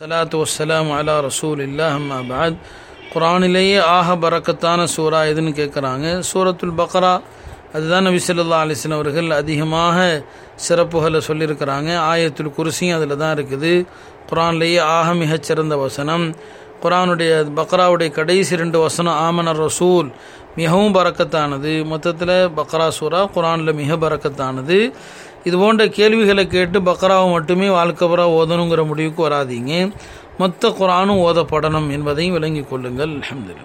சலாத்து வசலாம் அலா ரசூல் இல்லாஹம்மா பாத் குரானிலேயே ஆக பறக்கத்தான சூரா எதுன்னு கேட்குறாங்க சூரத்துல் பக்ரா அதுதான் நபி ஸல்லல்லாஹு அவர்கள் அதிகமாக சிறப்புகளை சொல்லியிருக்கிறாங்க. ஆயத்துல் குருசியும் அதில் தான் இருக்குது. குரான்லேயே ஆக மிகச்சிறந்த வசனம். குரானுடைய பக்ராவுடைய கடைசி ரெண்டு வசனம் ஆமனர் ரசூல் மிகவும் பறக்கத்தானது. மொத்தத்தில் பக்ரா சூரா குரானில் மிக பறக்கத்தானது. இது போன்ற கேள்விகளை கேட்டு பக்ராவை மட்டுமே வாழ்க்கை ஓதணுங்கிற முடிவுக்கு வராதீங்க. மொத்த குரானும் ஓதப்படணும் என்பதையும் விளங்கிக் கொள்ளுங்கள். அல்ஹம்துலில்லாஹ்.